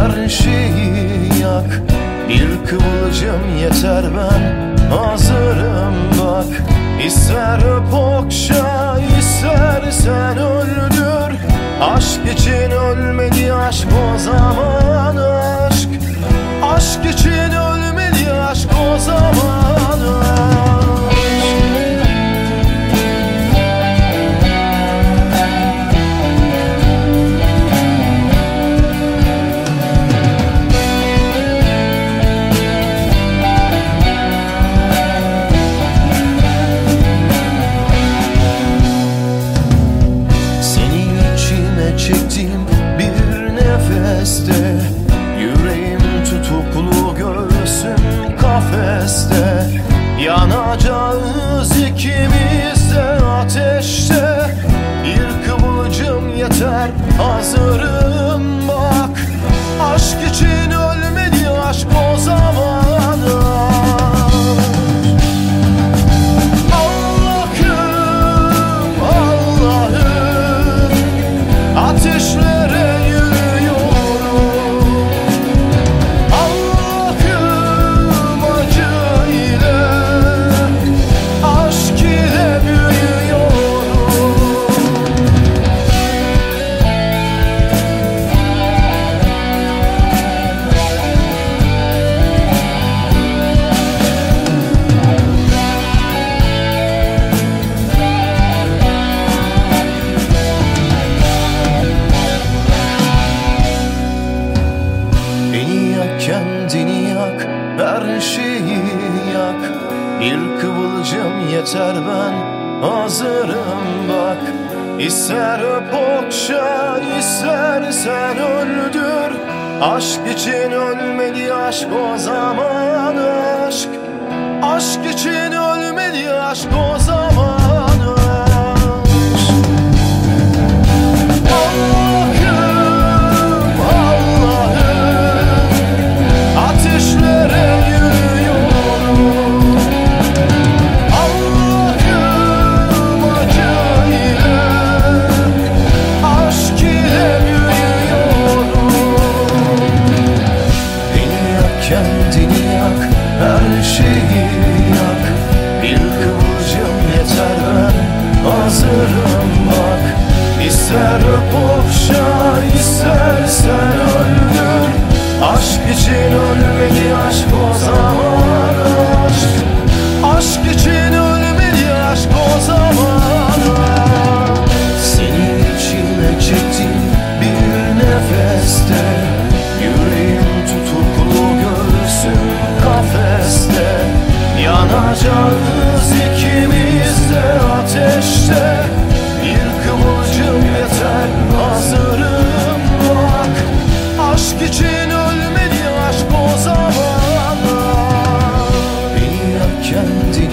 her şeyi yak. Bir kıvılcım yeter ben hazırım bak. İster öp okşa istersen öldür. Aşk için ölmedi aşk o zaman öl yeter hazırım bak. Aşk için ölmedi aşk o zaman Allah'ım Allah'ım. Ateşlere yeter ben hazırım bak. İster okşa istersen öldür. Aşk için ölmedi aşk o zaman aşk. Aşk için ölmedi aşk o zaman kendini yak Her şeyi yak. Bir kıvılcım yeter ben Hazırım bak Chỉ